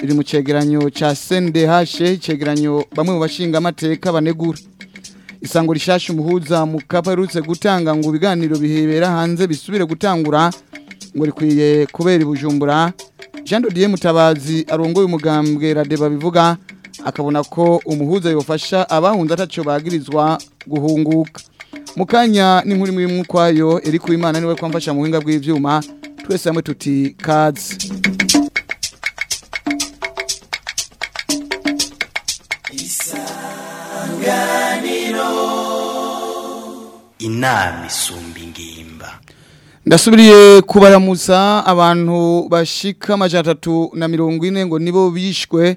biri mu cegeranyo ca sendehashe icegeranyo bamwe mu bashinga amateka banegura isango rishasha umuhuza mu kapa gutanga ngo ibiganiro bihebera hanze bisubire gutangura ngo rikwiye kubera ibujumbura jean dodier mutabazi arongoye umugambwe radeba bivuga akabona ko umuhuza yofasha abahunze ataco bagirizwa guhunguka mukanya n'inkuru imwe y'umwukwayo iri ku imana niwe kwamfasha mu buhinga bw'ibyuma twese hamwe tuti kaze isanganiro inama isumba ingimba ndasubiriye kubaramuza abantu bashika amajana atatu na mirongo ine ngo nibo bishwe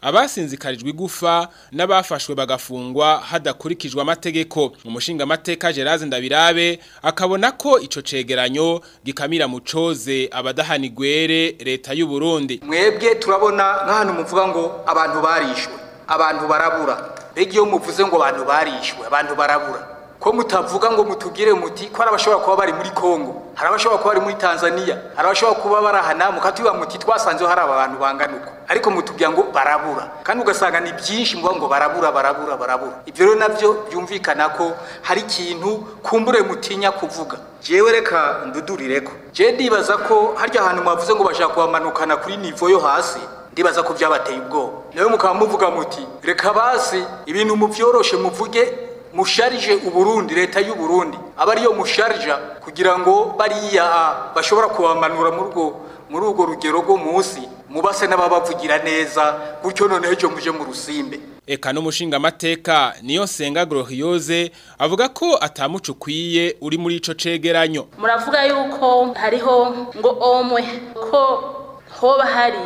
abasinzikarijwe igufa n'abafashwe bagafungwa hadakurikijwe amategeko umushinga amateka Gerard ndabirabe akabona ko ico cegeranyo gikamira mucoze abadahanigwere leta y'u Burundi mwebwe turabona nk'ahantu muvuga ngo abantu barishwe abantu barabura iyo muvuze ngo abantu barishwe abantu barabura ko mutavuga ngo mutugire muti ko hari abashobora kuba bari muri congo hari abashobora kuba bari muri tanzania hari abashobora kuba bari aha mukatubiba muti twasanze hari aba bantu bangana uko ariko mutubwira ngo barabura kandi ugasanga ni byinshi muvuga ngo barabura barabura barabura ibyo rero nabyo byumvikana ko hari ikintu kumbure mutinya kuvuga jewe reka ndudurire ko je ndibaza ko harya hantu mwavuze ngo bashaka kubamanukana kuri nivo yo hasi ndibaza ko byabateye ubwoba nawe mukaba muvuga muti reka basi ibintu mubyoroshe muvuge musharije uburundi leta y'uburundi aba ariyo musharija kugira ngo bariya bashobora kubamanura muri urwo rugero rwo munsi mubase n'ababavugira neza gutyo noneho ejo muje mu rusimbe eka n'umushingamateka niyo senga gorohiyoze avuga ko atamuca ukwiye uri muri icyo cegeranyo muravuga yuko hariho ngo omwe ko hoba hari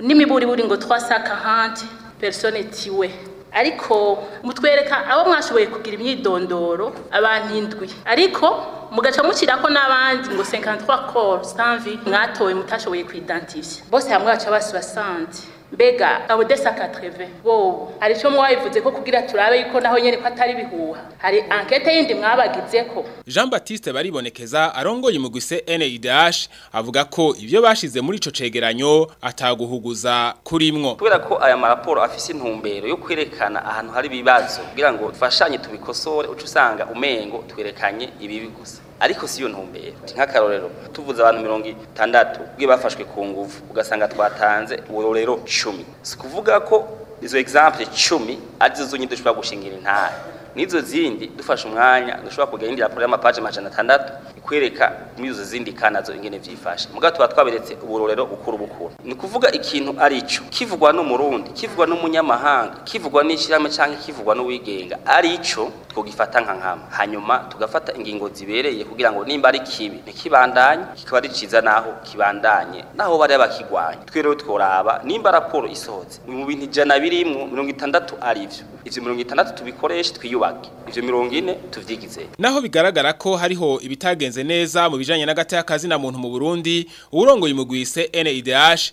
n'imiburiburi ngo twasaka hanti persone tiwe ariko mutwereka abo mwashoboye kugira imyidondoro abantu ariko mugaca mushyira ko n'abandi ngo 53 corps sans vie mwatowe mutashoboye kwidentifya bose hamwe baca basiba sante mbega abo desaka treve bo hari icyo mwabivuze ko kugira turabe yuko naho nyene ko atari bihuha hari enquête yindi ko. Jean Baptiste baribonekeza arongoye mu gise NIDH avuga ko ibyo bashize muri icyo cegeranyo ataguhuguza kurimwo kubera ko aya maraporo afise intumbero yo kwerekana ahantu hari ibibazo kugira ngo dufashanye tubikosore uco usanga umengo twerekanye ibibi gusa ariko si yo ntumbero nk'akarorero tuvuze abantu mirongo itandatu ubwe bafashwe ku nguvu ugasanga twatanze uburorero cumi si ukuvuga ko izo egisample cumi arizo zonyine dushobora gushingira intara n'izo zindi dufashe umwanya dushobora kugendera porogaramu paje amajana atandatu ikwereka imyuzu zindi kanazo ingene vyifashe muga tuba twaberetse uburorero bukuru bukuru ni kuvuga ikintu ari cyo kivugwa n'umurundi kivugwa n'umunyamahanga kivugwa n'ishyirahamwe cyangwa kivugwa n'uwigenga ari ico twogifata nka nkama hanyuma tugafata ingingo zibereye kugira ngo nimba ari kibi ntikibandanye kikaba ari ciza naho kibandanye naho bari bakigwanya twiriwe tworaba nimba raporo isohotse mu bintu ijana birimwo mirongo itandatu ari vyo ivyo mirongo itandatu tubikoreshe twiyubake ivyo mirongo ine tuvyigize naho bigaragara ko hariho ibitagenze neza mu bijanye n'agateka kazi na muntu mu Burundi urongoye umugwise NIDH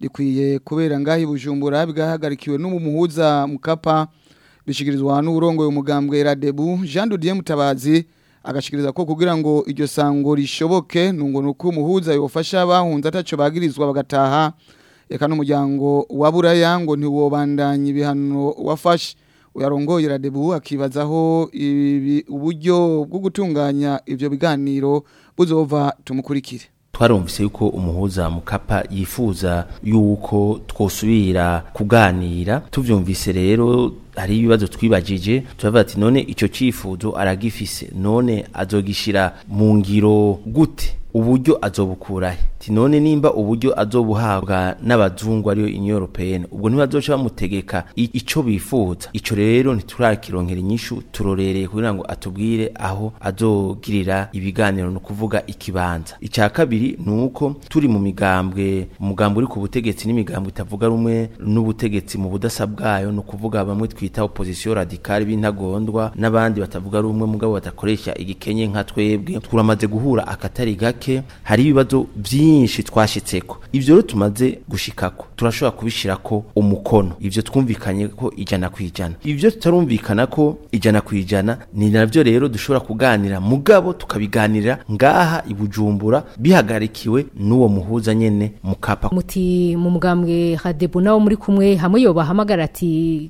rikwiye kubera ngaho ibujumbura bwahagarikiwe n'umuhuza mukapa bishyikirizwa n'uburongo umugambwe radebu jean Didier mutabazi agashikiriza ko kugira ngo iryo sango rishoboke nungo nuko umuhuza yofasha bahunze ataco bagirizwa bagataha eka n'umuryango wa buraya ngo ntiwobandanye ibihano wafashe uyarongoye radebu akibazaho uburyo bwo gutunganya ibyo biganiro buzova tumukurikire twarumvise yuko umuhuza mukapa yifuza yuko twosubira kuganira tuvyumvise rero hari ibibazo twibajije turavuga ati none icyo cyifuzo aragifise none azogishira mu ngiro gute uburyo azobukurahe ati none nimba uburyo azobuhabwa n'abazungu ariyo Union Européenne ubwo ntibazoca bamutegeka icyo bifuza icyo rero ntiturakironkera inyishu turorereye kugira ngo atubwire aho azogirira ibiganiro ni kuvuga ikibanza icya kabiri nuko turi mu migambwe umugambwe uri ku butegetsi n'imigambwe itavuga rumwe n'ubutegetsi mu budasa bwayo no kuvuga bamwe twita opposition radicale b'intagondwa n'abandi batavuga rumwe mugabo batakoresha igikenye nka twebwe turamaze guhura akatari gake hari ibibazo byinshi nyinshi twashyitseko ibyo rero tumaze gushikako turashobora kubishyira ko umukono ibyo twumvikanye ko ijana ku ijana ibyo tutarumvikana ko ijana ku ijana ni nabyo rero dushobora kuganira mugabo tukabiganira ngaha ibujumbura bihagarikiwe n'uwo muhuza nyene mukapa muti mu mugambwe hadebu nawo muri kumwe hamwe yobahamagara ati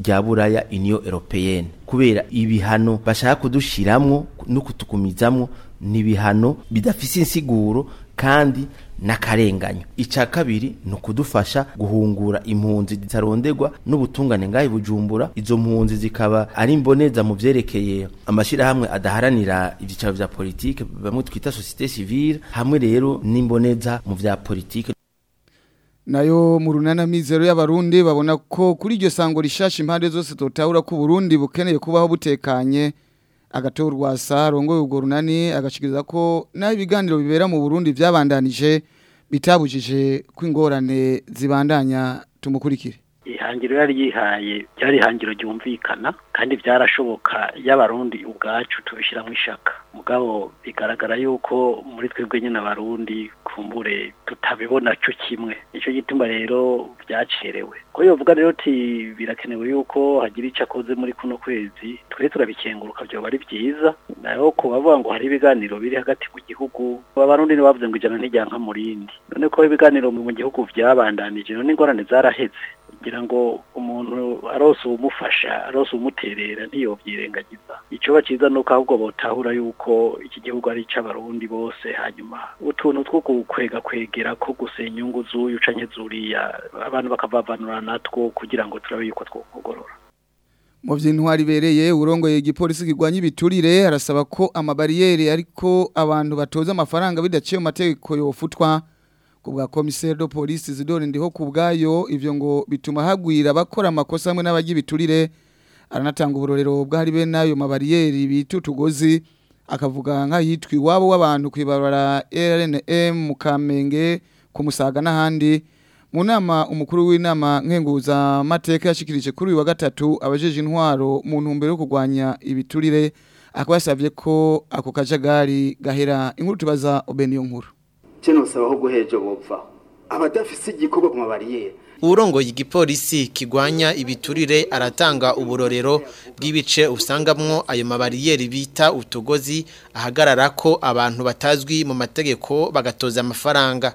rya buraya iniyo eropeyene kubera ibihano bashaka kudushyiramo no kutukumizamo ni ibihano bidafise insiguro kandi n'akarenganyo icya kabiri ni ukudufasha guhungura impunzi zitarondegwa n'ubutungane ngahe bujumbura izo mpunzi zikaba ari imboneza mu byerekeye amashyirahamwe adaharanira ibyicaro bya politiki bamwe twita sosiyete sivile hamwe rero n'imboneza mu bya politiki nayo mu runana mizero y'abarundi babona ko kuri iryo sango rishasha impande zose totahura ko Burundi bukeneye kubaho butekanye agato rwasa rongoye runani agashikiriza ko naho ibiganiro bibera mu burundi byabandanije bitabujije ko zibandanya tumukurikire ihangiro yari yihaye byari ihangiro ryumvikana kandi byarashoboka y'abarundi ubwacu tubishyira mu ishaka mugabo bigaragara yuko muri twebwe nyine abarundi kumbure tutabibona cyo kimwe nicyo gituma rero byacerewe ko yovuga rero uti birakenewe yuko hagira icyo akoze muri kuno kwezi twe turabikenguruka byoba ari byiza naho ku bavuga ngo hari ibiganiro biri hagati ku gihugu abarundi bavuze ngo ijana ntiryanka mu none ko ibiganiro mu gihugu byabandanije none ingorane zaraheze kugira ngo umuntu arose ubumufasha arose umuterera ntiyobyirengagiza icyoba bakiza ni uko ahubwo botahura yuko iki gihugu ari icy'abarundi bose hanyuma utuntu two kukwega kwegera ko gusenya inyungu z'uyu uca zuriya abantu bakavavanura natwo kugira ngo turabe yuko twokugorora mu by'intwari ibereye urongoye igipolisi kirwanya ibiturire arasaba ko amabariyeri ariko abantu batoza amafaranga bidaciye mu mategeko yofutwa kubwa komiseri do polisi zidore ndiho kubgayo ivyo ngo bituma hagwira bakora amakosa amwe biturire aranatanga uburorero bw'ahari bene nayo mabariyeri bitutugozi utugozi akavuga nk'ahitwa iwabo w'abantu ku ibarabara rnm mu kamenge ku n'ahandi mu nama umukuru w'inama nkenguzamateka yashyikirije kuri uyu wa gatatu abajeje intwaro mu ntumbero yo kugwanya ibiturire akaba ko ako kajagari gahera inkuru tubaza obeniyo nkuru kino saba guheje bopfaho abadafise igikorwa ku mabariyeri uburongoye igipolisi kigwanya ibiturire aratanga uburorero bw'ibice usangamwo ayo mabariyeri bita utugozi ahagarara ko abantu batazwi mu mategeko bagatoza amafaranga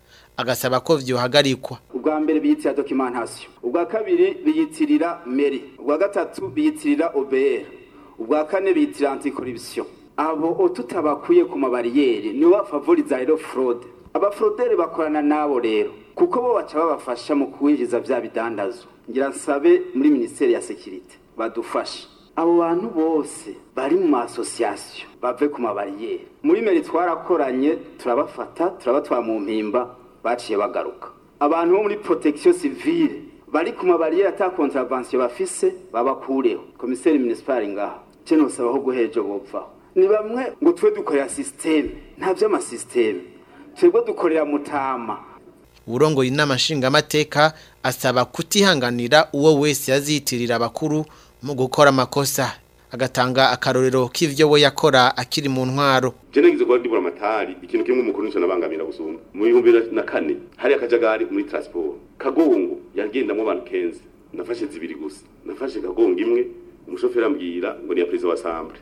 agasaba ko byohagarikwa ubwa mbere biyitira dokimentasiyo ubwa kabiri biyitirira meri ubwa gatatu biyitirira obr ubwa kane biyitirira antikoribisiyo abo ututabakuye ku mabariyeri nibo bafavuriza rero forode abaforoderi bakorana nabo rero kuko bo baca babafasha mu kwinjiza bya bidandazo ngira nsabe muri minisiteri ya sekirite badufashe abo bantu bose bari mu masosiyasiyo bave ku mabariyeri muri meri twarakoranye turabafata turabatwara mu mpimba baciye bagaruka abantu bo muri protection civile bari ku mabariyeri ata contravention bafise babakureho komiseri municipal ngaha cyo nosaba guhejo bopfaho ni bamwe ngo twe dukorera systeme nta by'amasysteme twebwe dukorera mutama urongoye inama nshingamateka asaba kutihanganira uwo wese yazitirira abakuru mu gukora amakosa agatanga akarorero k'ivyo we yakora akiri mu ntwaro jene ngize kwa diplomatari ikintu kimwe umukuru nico nabangamira gusumba mu 2004 hari akajagari muri transport kagongo yagendamwe abantu 15 nafashe zibiri gusa nafashe kagongo imwe umushoferi ambwira ngo ni ya president wa assemblée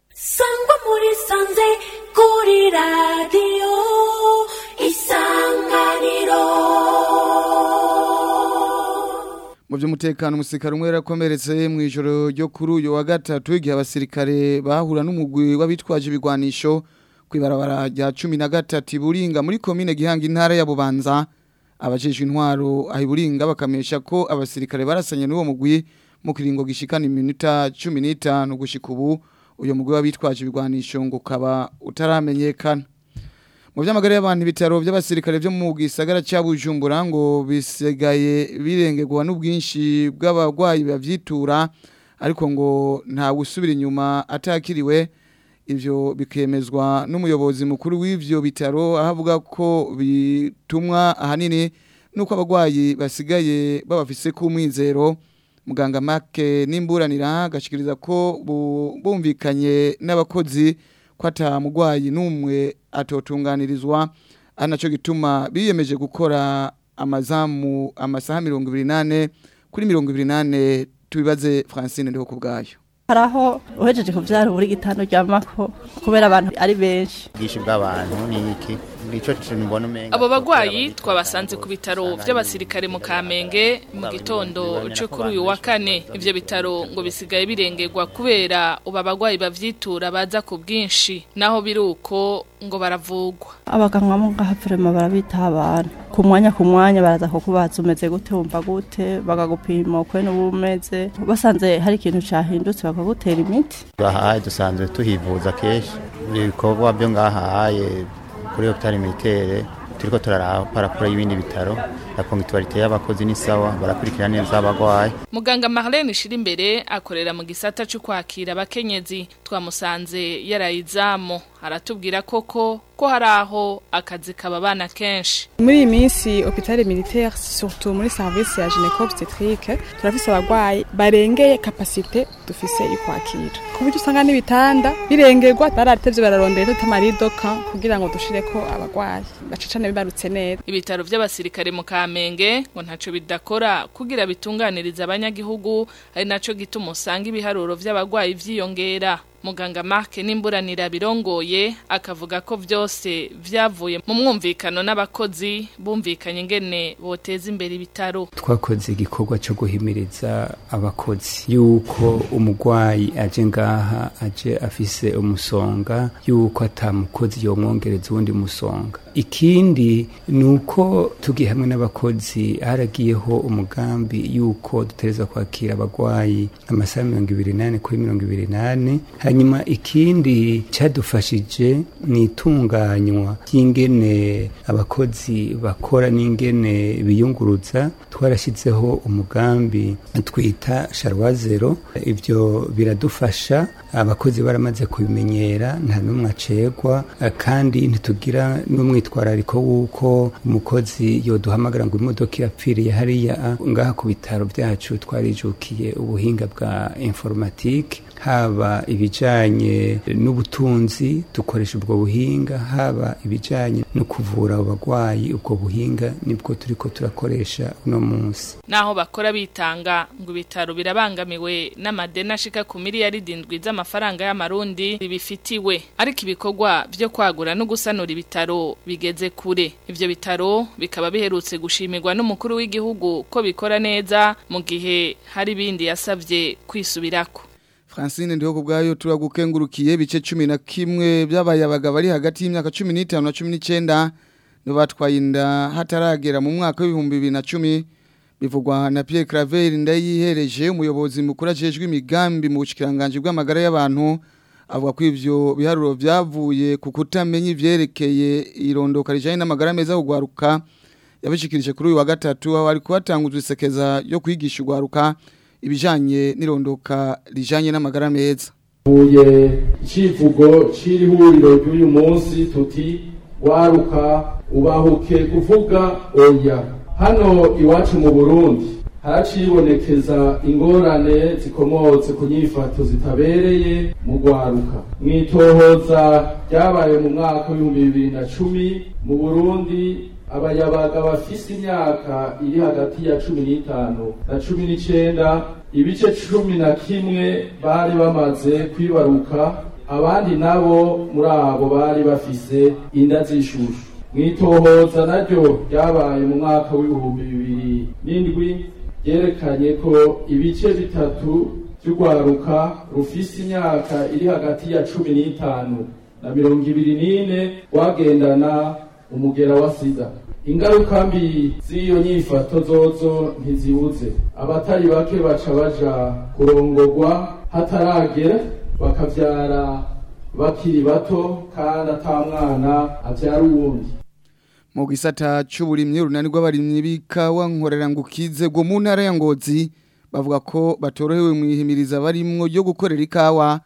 sangwa muri sanze kuri radiyo isanganiro mu by'umutekano umusirikare umwe yarakomeretse mu ijoro ryo kuri uyu wa gatatu igihe abasirikare bahura n'umugwi w'abitwaje ibigwanisho ku ibarabara rya cumi na gatatu iburinga muri komine gihanga intara ya bubanza abajejwe intwaro aho iburinga bakamesha ko abasirikare barasanye n'uwo mugwi mu kiringo gishikana iminota cumi n'itanu gushyika ubu uyu mugwi w'abitwaje ibigwanisho ngo ukaba utaramenyekana mu by'amagare y'abantu ibitaro by'abasirikare byo mu gisagara cya Bujumbura ngo bisigaye birengerwa n'ubwinshi bw'abarwayi babyitura ariko ngo nta gusubira inyuma atakiriwe ibyo bikemezwa n'umuyobozi mukuru w'ibyo bitaro aho avuga ko bitumwa ahanini nuko abarwayi basigaye babafise ku muganga make n'imburanira agashikiriza ko bumvikanye n'abakozi ko ata n'umwe atotunganirizwa anaco gituma biyemeje gukora amazamu amasaha 28 kuri 28 tubibaze Francine ndiho kubgayo haraho uhejeje kuvyara buri gitano ryamako kubera abantu ari benshi gishimba abantu niki nicyo kintu mbona umenya abo bagwayi twabasanze ku bitaro by'abasirikare mu Kamenge mu gitondo cyo kuri uyu wa kane ibyo bitaro ngo bisigaye birengerwa kubera uba bagwayi bavyitura baza ku bwinshi naho biruko ngo baravugwa abaganga mu gahaferema barabita abantu ku mwanya ku mwanya baraza kukubaza umeze gute wumva gute bakagupima uko n'ubumeze basanze hari ikintu cyahindutse bakagutera imiti bahaye dusanzwe tuhivuza kenshi ibikorwa byo ngahaye kuri hoteli miteri turiko turaraba parapuro y'ibindi bitaro la ponctualité y'abakozi ni sawa barakurikira neza abagwaye muganga Marlene Shirimbere akorera mu gisata cyo kwakira abakenyezi twamusanze yarayizamo aratubwira koko ko hari aho akazi kababana kenshi muri iyi minsi hôpital militaire surtout muri service ya gynéco-obstétrique turafise abagwayi barengeye capacité dufise ikwakira ku buryo usanga n'ibitanda birengerwa bararatevye bararondera tutamaridoka kugira ngo dushireko abagwayi baca cane bibarutse neza ibitaro by'abasirikare mu ka kamenge ngo ntacyo bidakora kugira bitunganiriza abanyagihugu ari nacyo gituma usanga ibiharuro by'abarwayi vyiyongera muganga marke n'imburanira birongoye akavuga ko byose vyavuye mu mwumvikano n'abakozi bumvikanye ingene boteza imbere ibitaro twakoze igikorwa cyo guhimiriza abakozi yuko umurwayi aje ngaha aje afise umusonga yuko atamukozi yomwongereza uwundi musonga ikindi ni uko tugiye hamwe n'abakozi haragiyeho umugambi y'uko dutereza kwakira abarwayi amasaha mirongo ibiri n'ane kuri mirongo ibiri n'ane hanyuma ikindi cyadufashije ni itunganywa ry'ingene abakozi bakora n'ingene biyunguruza twarashyizeho umugambi twita sharwa zero ibyo biradufasha abakozi baramaze kubimenyera nta n'umwe acegwa kandi ntitugira n'umwe umwitwarariko w'uko umukozi yoduhamagara ngo imodoka irapfiriye hariya ah, ngaha ku bitaro byacu twarijukiye ubuhinga bwa informatike haba ibijyanye n'ubutunzi dukoresha ubwo buhinga haba ibijyanye no kuvura abarwayi ubwo buhinga nibwo turi ko turakoresha uno munsi naho bakora bitanga ngo ibitaro birabangamiwe n'amadeni ashika ku miliyari irindwi z'amafaranga y'amarundi bibifitiwe ariko ibikorwa byo kwagura no gusanura ibitaro bigeze kure ibyo bitaro bikaba biherutse gushimirwa n'umukuru w'igihugu ko bikora neza mu gihe hari ibindi yasabye kwisubirako Francine ndiho kubgayo turagukengurukiye bice 11 by'abayabaga bari hagati y'imyaka 15 na 19 nibatwaye inda hataragera mu mwaka w'ibihumbi 2010 bivugwa na Pierre Claver ndayihereje umuyobozi mukuru ajejwe imigambi mu bushikiranganje bw'amagara y'abantu avuga ko ibyo biharuro byavuye ku kutamenya ibyerekeye irondoka rijyanye n'amagara meza yo kugaruka yabishikirije kuri uyu wa gatatu aho ari kuhatanguzwa isekeza yo kwigisha urwaruka ibijyanye n'irondoka rijyanye n'amagara meza huye icyivugo cy'ihuriro ry'uyu munsi tuti waruka ubahuke kuvuga oya hano iwacu mu burundi haracibonekeza ingorane zikomotse ku nyifato zitabereye mu rwaruka Mwitohoza itohoza ryabaye mu mwaka w'ibihumbi bibiri na cumi mu burundi abayabaga bafise imyaka iri hagati ya cumi n'itanu na cumi n'icenda ibice cumi na kimwe bari bamaze kwibaruka abandi nabo muri abo bari bafise inda z'ishushu Mwitohoza itohoza naryo ryabaye mu mwaka w'ibihumbi bibiri n'indwi yerekanye ko ibice bitatu by'urwaruka rufise imyaka iri hagati ya cumi n'itanu na mirongo ibiri n'ine rwagendana umugera wa sida ingaruka mbi z'iyo nyifato zozo ntizibuze abatari bake baca baja kurongogwa hataragera bakabyara bakiri bato kandi ata mwana abyara uwundi mu gisata cy'uburimyi urunani rw'abarimyi b'ikawa nkorera ngukize rwo mu ntara ya ngozi bavuga ko batorohewe mu ihimiriza barimwo ryo gukorera ikawa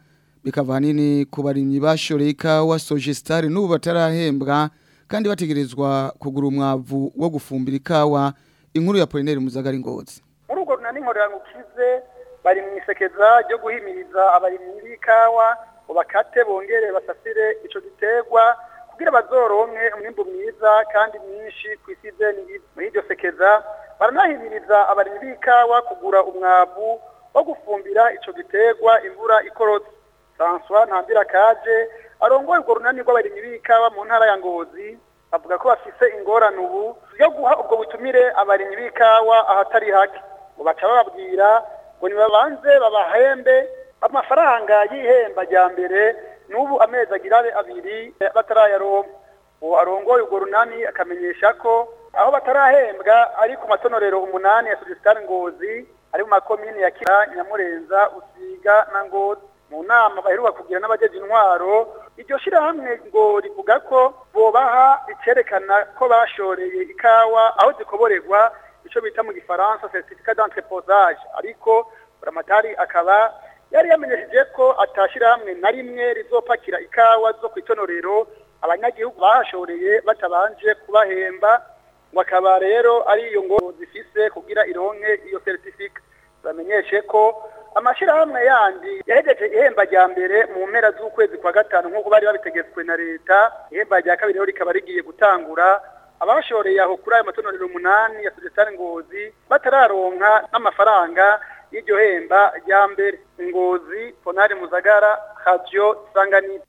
bikava hanini ku barimyi bashoreye ikawa sojesitari n'ubu batarahembwa kandi bategerezwa kugura umwavu wo gufumbira ikawa inkuru ya polineri muzagari ngozi muri urwo runani nkorera ngukize bari mu isekeza ryo guhimiriza abarimyi b'ikawa ngo bakate bongere basasire icyo giterwa kugira bazoronke umwimbu mwiza kandi mwinshi ku isi muri iryo sekeza baranahimiriza abarimyi b'ikawa kugura umwabu wo gufumbira icyo giterwa imvura ikorotse François ntambira kaje arongoye urwo runani rw'abarimyi b'ikawa mu ntara ya ngozi bavuga ko bafise ingorane ubu yo guha ubwo butumire abarimyi b'ikawa ahatari hake ngo baca bababwira ngo nibabanze babahembe amafaranga y'ihemba rya mbere n'ubu amezi agira abiri eh, batarayaronka uwo arongoye urwo runani akamenyesha ko aho batarahembwa ari ku matonorero umunani ya sudesitani ngozi ari mu makomine ya kira nyamurenza usiga na ngozi mu nama baheruka kugira n'abajeje intwaro iryo shyirahamwe ngo rivuga ko bubaha icyerekana ko bashoreye ikawa aho zikoborerwa icyo bita mu gifaransa certificat d'entreposage ariko buramatari akaba yari yamenyesheje ko atashyira hamwe na rimwe rizopakira ikawa zo ku itonorero abanyagihugu bahashoreye batabanje kubahemba ngo akaba rero ari iyo ngo zifise kugira ironke iyo seritifika bamenyeshe ko amashyirahamwe yandi yahejeje ihemba rya mbere mu mpera z'ukwezi kwa gatanu nk'uko bari babitegetswe na leta ihemba rya kabiri rero rikaba rigiye gutangura abashoreye aho kuri ayo matonorero umunani ya sodesani ngozi batararonka n'amafaranga y'iryo hemba rya mbere ngozi ponari muzagara hadiyo isanganiro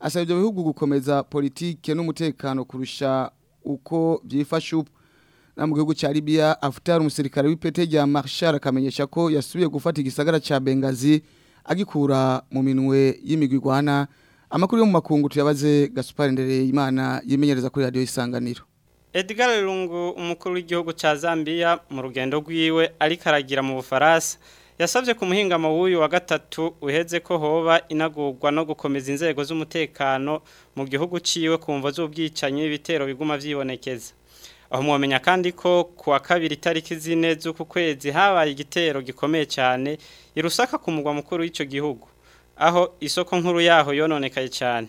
asaba ibyo bihugu gukomeza politike n'umutekano kurusha uko byifashe ubu no mu gihugu cya Libya afutari umusirikare w'ipete rya marshal akamenyesha ko yasubiye gufata igisagara cya Benghazi agikura mu minwe y'imigwi igwana amakuru yo mu makungu tuyabaze gasupari ndere imana yimenyereza kuri radiyo isanganiro edgar Lungu umukuru w'igihugu cya zambia mu rugendo rw'iwe ari karagira mu bufaransa yasabye kumuhinga muhingamo wa gatatu uheze ko hoba inagurwa no gukomeza inzego z'umutekano mu gihugu ciwe kumva mvo z'ubwicanyi ibitero biguma byibonekeza aho mwamenya kandi ko kuwa kabiri itariki zine z'uku kwezi habaye igitero gikomeye cyane irusaka rusaka ku mugwa mukuru w'icyo gihugu aho isoko nkuru yaho yononekaye cyane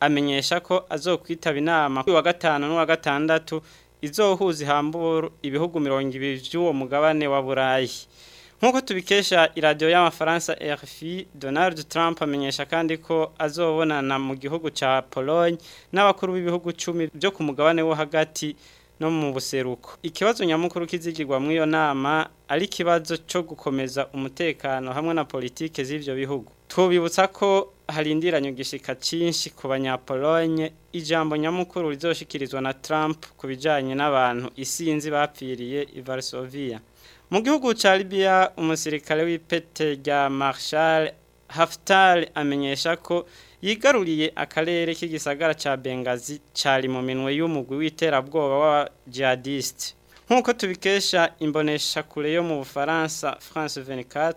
amenyesha ko azokwitaba inama kuri wa gatanu n'uwa gatandatu izohuza ihambura ibihugu mirongo ibiri by'uwo mugabane wa burayi nk'uko tubikesha iradiyo y'amafaransa rfi donald trump amenyesha kandi ko azobonana mu gihugu cya pologne n'abakuru b'ibihugu cumi byo ku mugabane wo hagati no mu buseruko ikibazo nyamukuru kizigirwa mu iyo nama ari ikibazo cyo gukomeza umutekano hamwe na politiki z'ibyo bihugu tubibutsa ko harindiranye igishika cyinshi ku banyapolonye ijambo nyamukuru rizoshikirizwa na Trump ku bijyanye n'abantu isinzi bapfiriye i Varsovia mu gihugu cya Libya umusirikare w'ipete rya Marshal Haftar amenyesha ko yigaruriye akarere k'igisagara cya Benghazi cyari mu minwe y'umugwi w'iterabwoba wa jihadiste nk'uko tubikesha imbonesha kure yo mu Bufaransa France 24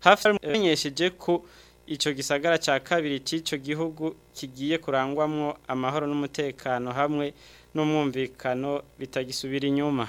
Haftar amenyesheje ko icyo gisagara cya kabiri cy'icyo gihugu kigiye kurangwamo amahoro n'umutekano hamwe n'umwumvikano bitagisubira inyuma